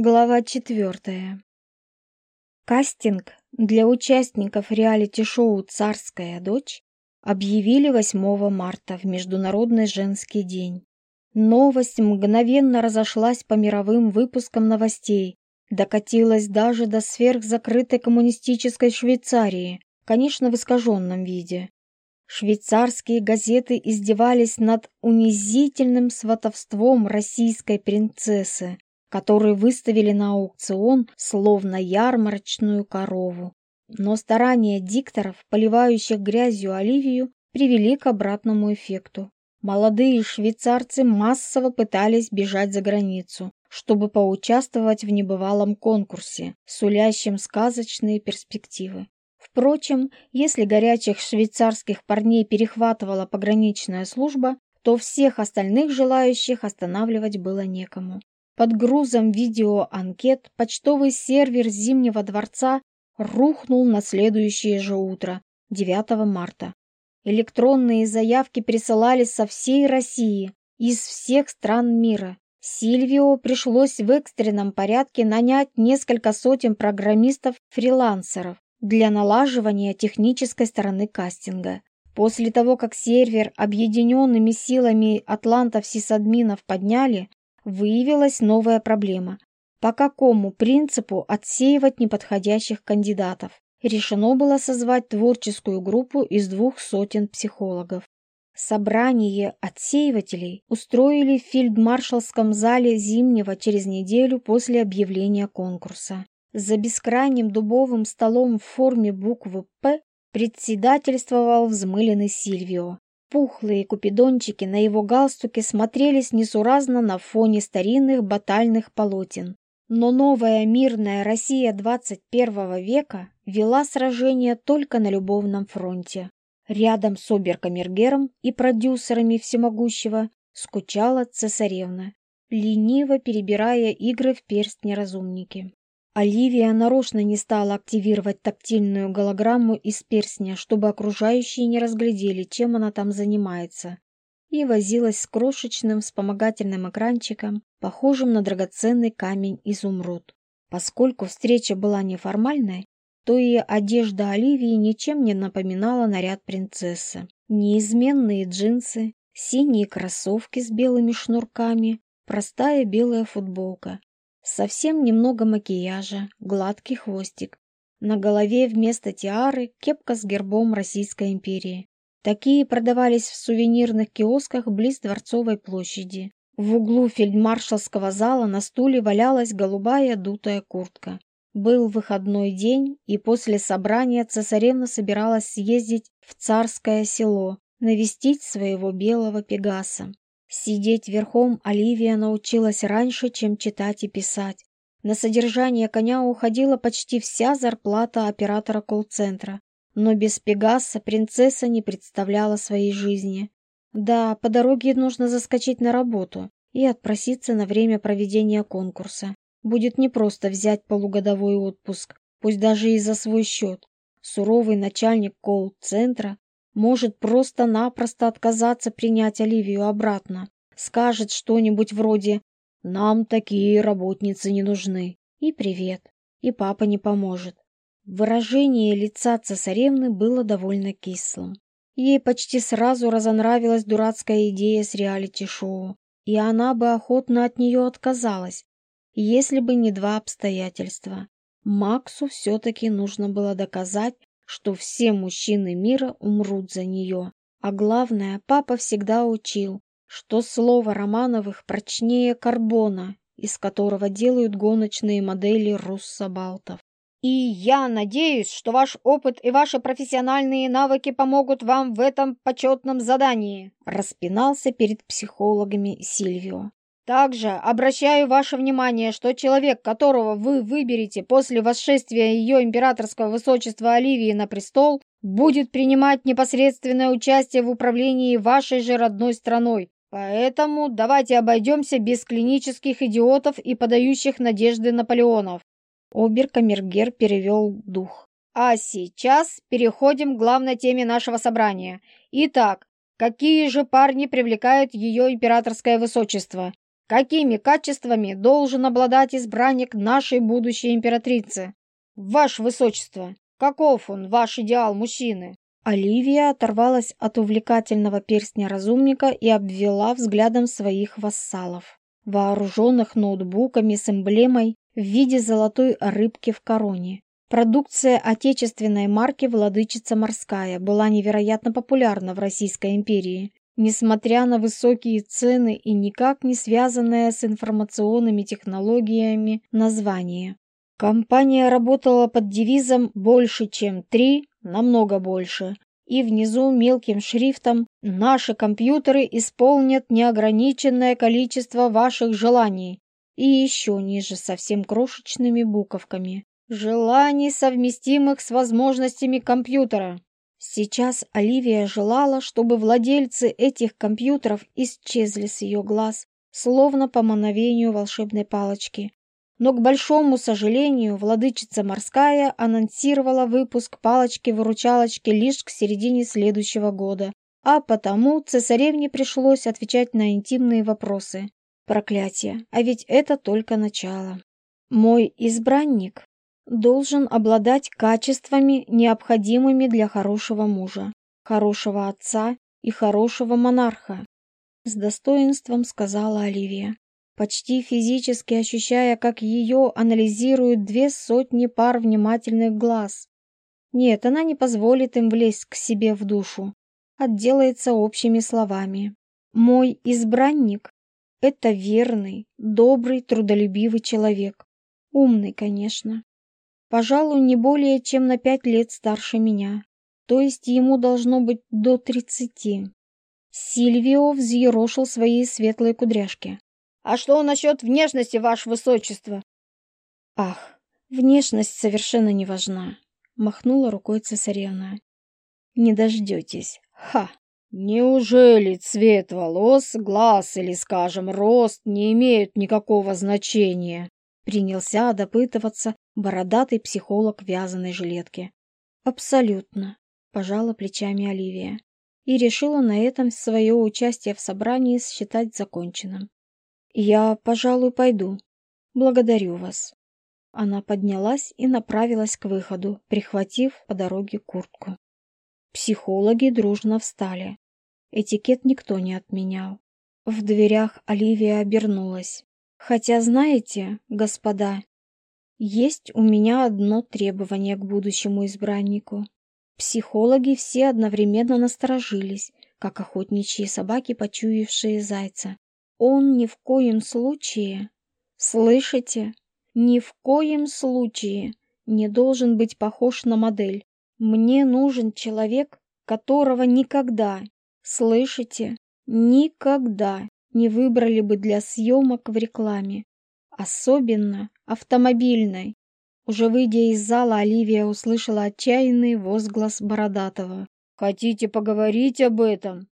Глава четвертая. Кастинг для участников реалити-шоу «Царская дочь» объявили 8 марта в Международный женский день. Новость мгновенно разошлась по мировым выпускам новостей, докатилась даже до сверхзакрытой коммунистической Швейцарии, конечно, в искаженном виде. Швейцарские газеты издевались над унизительным сватовством российской принцессы, который выставили на аукцион словно ярмарочную корову. Но старания дикторов, поливающих грязью Оливию, привели к обратному эффекту. Молодые швейцарцы массово пытались бежать за границу, чтобы поучаствовать в небывалом конкурсе, сулящем сказочные перспективы. Впрочем, если горячих швейцарских парней перехватывала пограничная служба, то всех остальных желающих останавливать было некому. Под грузом видеоанкет почтовый сервер Зимнего дворца рухнул на следующее же утро, 9 марта. Электронные заявки присылались со всей России, из всех стран мира. Сильвио пришлось в экстренном порядке нанять несколько сотен программистов-фрилансеров для налаживания технической стороны кастинга. После того, как сервер объединенными силами атлантов сисадминов подняли, выявилась новая проблема. По какому принципу отсеивать неподходящих кандидатов? Решено было созвать творческую группу из двух сотен психологов. Собрание отсеивателей устроили в фельдмаршалском зале Зимнего через неделю после объявления конкурса. За бескрайним дубовым столом в форме буквы «П» председательствовал взмыленный Сильвио пухлые купидончики на его галстуке смотрелись несуразно на фоне старинных батальных полотен. Но новая мирная Россия 21 века вела сражения только на любовном фронте. Рядом с оберкамергером и продюсерами всемогущего скучала цесаревна, лениво перебирая игры в перстне разумники. Оливия нарочно не стала активировать тактильную голограмму из перстня, чтобы окружающие не разглядели, чем она там занимается, и возилась с крошечным вспомогательным экранчиком, похожим на драгоценный камень изумруд. Поскольку встреча была неформальной, то и одежда Оливии ничем не напоминала наряд принцессы. Неизменные джинсы, синие кроссовки с белыми шнурками, простая белая футболка, совсем немного макияжа, гладкий хвостик. На голове вместо тиары кепка с гербом Российской империи. Такие продавались в сувенирных киосках близ Дворцовой площади. В углу фельдмаршалского зала на стуле валялась голубая дутая куртка. Был выходной день, и после собрания цесаревна собиралась съездить в царское село, навестить своего белого пегаса. Сидеть верхом Оливия научилась раньше, чем читать и писать. На содержание коня уходила почти вся зарплата оператора колл-центра, но без Пегаса принцесса не представляла своей жизни. Да, по дороге нужно заскочить на работу и отпроситься на время проведения конкурса. Будет непросто взять полугодовой отпуск, пусть даже и за свой счет. Суровый начальник колл-центра может просто-напросто отказаться принять Оливию обратно, скажет что-нибудь вроде «Нам такие работницы не нужны» и «Привет», и папа не поможет. Выражение лица цесаревны было довольно кислым. Ей почти сразу разонравилась дурацкая идея с реалити-шоу, и она бы охотно от нее отказалась, если бы не два обстоятельства. Максу все-таки нужно было доказать, что все мужчины мира умрут за нее. А главное, папа всегда учил, что слово Романовых прочнее карбона, из которого делают гоночные модели руссобалтов. И я надеюсь, что ваш опыт и ваши профессиональные навыки помогут вам в этом почетном задании, распинался перед психологами Сильвио. Также обращаю ваше внимание, что человек, которого вы выберете после восшествия ее императорского высочества Оливии на престол, будет принимать непосредственное участие в управлении вашей же родной страной. Поэтому давайте обойдемся без клинических идиотов и подающих надежды Наполеонов. Обер-камергер перевел дух. А сейчас переходим к главной теме нашего собрания. Итак, какие же парни привлекают ее императорское высочество? какими качествами должен обладать избранник нашей будущей императрицы? Ваше Высочество, каков он, ваш идеал мужчины?» Оливия оторвалась от увлекательного перстня разумника и обвела взглядом своих вассалов, вооруженных ноутбуками с эмблемой в виде золотой рыбки в короне. Продукция отечественной марки «Владычица морская» была невероятно популярна в Российской империи, Несмотря на высокие цены и никак не связанное с информационными технологиями название. Компания работала под девизом «Больше, чем три, намного больше», и внизу мелким шрифтом «Наши компьютеры исполнят неограниченное количество ваших желаний» и еще ниже совсем крошечными буковками «Желаний, совместимых с возможностями компьютера». Сейчас Оливия желала, чтобы владельцы этих компьютеров исчезли с ее глаз, словно по мановению волшебной палочки. Но, к большому сожалению, владычица морская анонсировала выпуск палочки-выручалочки лишь к середине следующего года, а потому цесаревне пришлось отвечать на интимные вопросы. Проклятие, а ведь это только начало. Мой избранник должен обладать качествами, необходимыми для хорошего мужа, хорошего отца и хорошего монарха, с достоинством сказала Оливия, почти физически ощущая, как ее анализируют две сотни пар внимательных глаз. Нет, она не позволит им влезть к себе в душу, отделается общими словами. Мой избранник – это верный, добрый, трудолюбивый человек. Умный, конечно. Пожалуй, не более чем на пять лет старше меня, то есть ему должно быть до тридцати. Сильвио взъерошил свои светлые кудряшки. «А что насчет внешности, ваше высочество?» «Ах, внешность совершенно не важна», — махнула рукой цесаревна. «Не дождетесь. Ха!» «Неужели цвет волос, глаз или, скажем, рост не имеют никакого значения?» Принялся допытываться Бородатый психолог в вязаной жилетке. «Абсолютно», — пожала плечами Оливия. И решила на этом свое участие в собрании считать законченным. «Я, пожалуй, пойду. Благодарю вас». Она поднялась и направилась к выходу, прихватив по дороге куртку. Психологи дружно встали. Этикет никто не отменял. В дверях Оливия обернулась. «Хотя, знаете, господа, есть у меня одно требование к будущему избраннику. Психологи все одновременно насторожились, как охотничьи собаки, почуявшие зайца. Он ни в коем случае... Слышите? Ни в коем случае не должен быть похож на модель. Мне нужен человек, которого никогда, слышите, никогда не выбрали бы для съемок в рекламе. Особенно автомобильной. Уже выйдя из зала, Оливия услышала отчаянный возглас Бородатого. «Хотите поговорить об этом?